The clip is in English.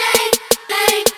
shake, bang.